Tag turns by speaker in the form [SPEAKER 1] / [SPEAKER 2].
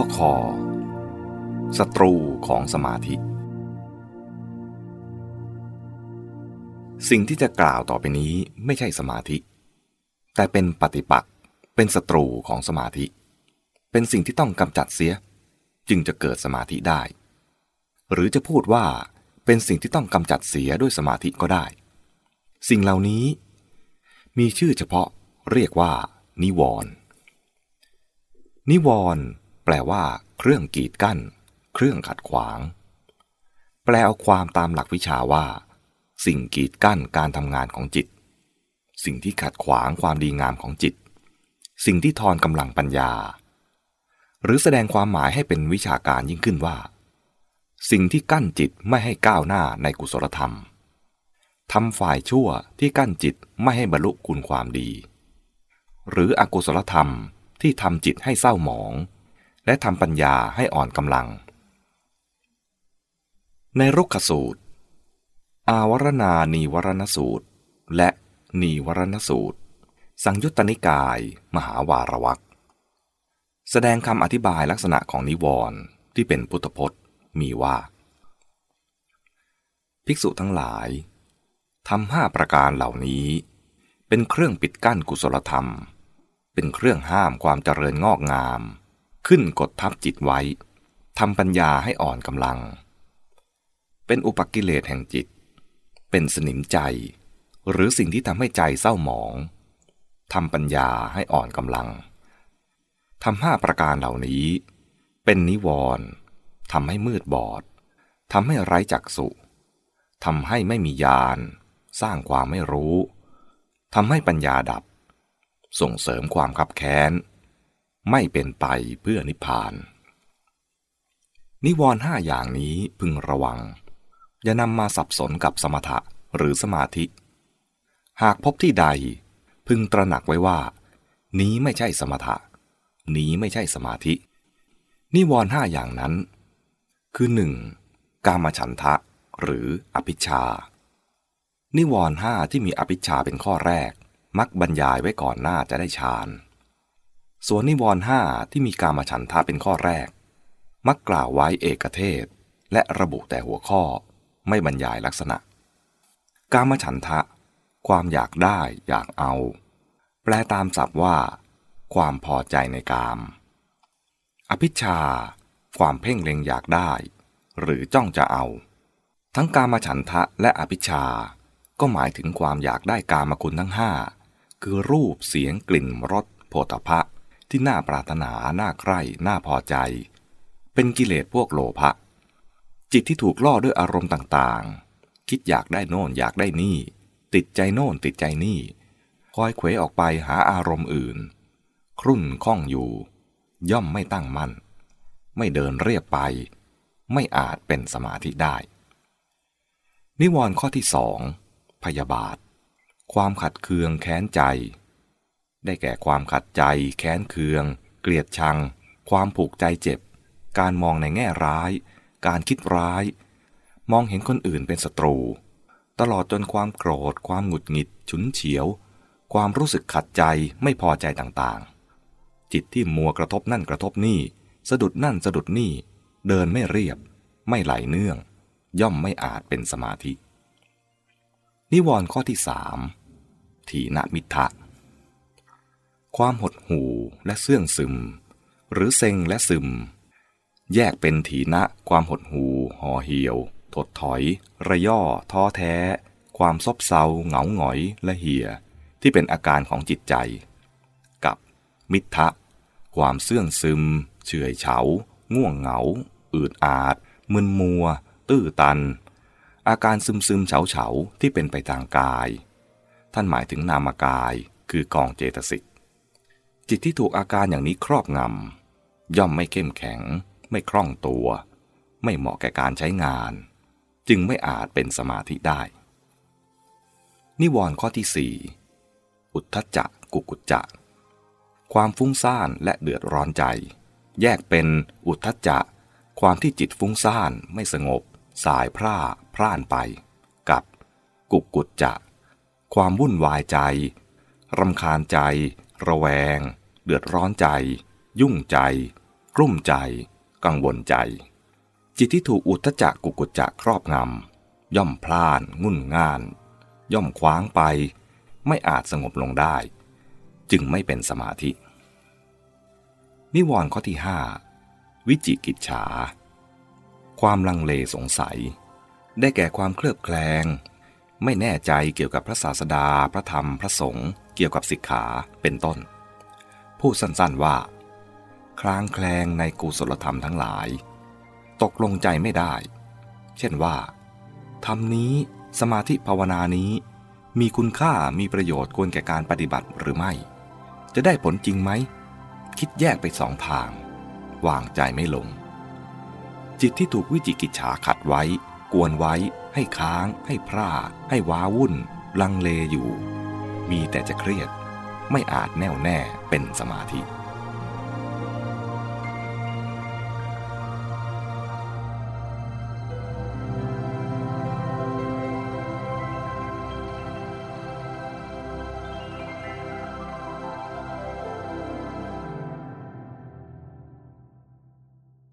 [SPEAKER 1] ข้อคอศัตรูของสมาธิ สิ่งที่จะกล่าวต่อไปนี้ไม่ใช่สมาธิ แต่เป็นปฏิปักษ์เป็นศัตรูของสมาธิ เป็นสิ่งที่ต้องกำจัดเสีย จึงจะเกิดสมาธิได้ หรือจะพูดว่าเป็นสิ่งที่ต้องกำจัดเสียด้วยสมาธิก็ได้ สิ่งเหล่านี้ มีชื่อเฉพาะเรียกว่า นิวรณ์นิวรณ์ ลว่า เครื่องกีดกั้น เครื่องขัดขวาง แปลเอาความตามหลักวิชาว่า สิ่งกีดกั้นการทำงานของจิต สิ่งที่ขัดขวางความดีงามของจิต สิ่งที่ทอนกำลังปัญญา หรือแสดงความหมายให้เป็นวิชาการยิ่งขึ้นว่า สิ่งที่กั้นจิตไม่ให้ก้าวหน้าในกุศลธรรมทำฝ่ายชั่วที่กั้นจิตไม่ให้บรรลุคุณความดี หรืออกุศลธรรมที่ทำจิตให้เศร้าหมอง และทำปัญญาให้อ่อนกำลัง ในรุกขสูตร อาวรณานีวรณสูตร และนีวรณสูตร สังยุตตนิกาย มหาวารวักแสดงคำอธิบายลักษณะของนิวรณ์ที่เป็นพุทธพจน์มีว่า ภิกษุทั้งหลายทำห้าประการเหล่านี้ เป็นเครื่องปิดกั้นกุศลธรรม เป็นเครื่องห้ามความเจริญงอกงาม ขึ้นกดทับจิตไว้ทำปัญญาให้อ่อนกำลัง เป็นอุปกิเลสแห่งจิต เป็นสนิมใจ หรือสิ่งที่ทำให้ใจเศร้าหมองทำปัญญาให้อ่อนกำลังทำห้าประการเหล่านี้ เป็นนิวรณ์ทำให้มืดบอดทำให้ไร้จักษุทำให้ไม่มีญาณสร้างความไม่รู้ทำให้ปัญญาดับ ส่งเสริมความขับแค้น ไม่เป็นไปเพื่อนิพพาน นิวรณ์ห้าอย่างนี้พึงระวัง อย่านำมาสับสนกับสมถะหรือสมาธิ หากพบที่ใด พึงตระหนักไว้ว่า นี้ไม่ใช่สมถะ นี้ไม่ใช่สมาธิ นิวรณ์ห้าอย่างนั้น คือหนึ่งกามฉันทะหรืออภิชา นิวรณ์ห้าที่มีอภิชาเป็นข้อแรก มักบรรยายไว้ก่อนหน้าจะได้ฌาน ส่วนนิวรณ์ห้าที่มีการมาฉันทะเป็นข้อแรก มักกล่าวไว้เอกเทศ และระบุแต่หัวข้อไม่บรรยายลักษณะ การมาฉันทะ ความอยากได้อยากเอา แปลตามศัพท์ว่า ความพอใจในกาม อภิชา ความเพ่งเล็งอยากได้ หรือจ้องจะเอา ทั้งการมาฉันทะและอภิชา ก็หมายถึงความอยากได้กามคุณทั้งห้าคือรูปเสียงกลิ่นรสโผฏฐะ ที่น่าปรารถนา น่าใคร่ น่าพอใจ เป็นกิเลสพวกโลภะ จิตที่ถูกล่อด้วยอารมณ์ต่างๆ คิดอยากได้โน่นอยากได้นี่ ติดใจโน่นติดใจนี่ คอยเขวออกไปหาอารมณ์อื่น ครุ่นข้องอยู่ ย่อมไม่ตั้งมั่น ไม่เดินเรียบไป ไม่อาจเป็นสมาธิได้ นิวรณ์ข้อที่สองพยาบาท ความขัดเคืองแค้นใจ ได้แก่ความขัดใจ แค้นเคือง เกลียดชัง ความผูกใจเจ็บ การมองในแง่ร้าย การคิดร้าย มองเห็นคนอื่นเป็นศัตรู ตลอดจนความโกรธ ความหงุดหงิด ฉุนเฉียว ความรู้สึกขัดใจไม่พอใจต่างๆ จิตที่มัวกระทบนั่นกระทบนี่ สะดุดนั่นสะดุดนี่ เดินไม่เรียบ ไม่ไหลเนื่อง ย่อมไม่อาจเป็นสมาธิ นิวรณ์ข้อที่สามถีนมิทะ ความหดหู่และเสื่องซึม หรือเซ็งและซึม แยกเป็นถีนะความหดหู่ห่อเหี่ยว ถดถอย ระย่อ ท้อแท้ ความซบเซาเหงาหงอยและเหี่ย ที่เป็นอาการของจิตใจ กับมิทะความเสื่องซึม เฉื่อยเฉา ง่วงเหงา อืดอาด มึนมัว ตื้อตัน อาการซึมซึมเฉาเฉาที่เป็นไปทางกาย ท่านหมายถึงนามกายคือกองเจตสิก จิตที่ถูกอาการอย่างนี้ครอบงำ ย่อมไม่เข้มแข็ง ไม่คล่องตัว ไม่เหมาะแก่การใช้งาน จึงไม่อาจเป็นสมาธิได้ นิวรณ์ข้อที่สี่อุทธจักกุกุจจะ ความฟุ้งซ่านและเดือดร้อนใจ แยกเป็นอุทธจักความที่จิตฟุ้งซ่านไม่สงบ สายพร่าพร่านไป กับกุกุจจะ ความวุ่นวายใจรำคาญใจ ระแวง เดือดร้อนใจ ยุ่งใจ กลุ้มใจ กังวลใจ จิตที่ถูกอุทจักกุกุจจะครอบงำ ย่อมพลานงุ่นง่าน ย่อมคว้างไป ไม่อาจสงบลงได้ จึงไม่เป็นสมาธิ นิวรณ์ข้อที่ห้าวิจิกิจฉา ความลังเลสงสัย ได้แก่ความเคลือบแคลง ไม่แน่ใจเกี่ยวกับพระศาสดา พระธรรม พระสงฆ์ เกี่ยวกับสิกขา เป็นต้น พูดสั้นๆว่า คลางแคลงในกุศลธรรมทั้งหลาย ตกลงใจไม่ได้ เช่นว่าธรรมนี้สมาธิภาวนานี้มีคุณค่ามีประโยชน์ควรแก่การปฏิบัติหรือไม่ จะได้ผลจริงไหม คิดแยกไปสองทาง วางใจไม่ลง จิตที่ถูกวิจิกิจฉาขัดไว้ กวนไว้ ให้ค้าง ให้พร่าให้ว้าวุ่น ลังเลอยู่ มีแต่จะเครียด ไม่อาจแน่วแน่เป็นสมาธิ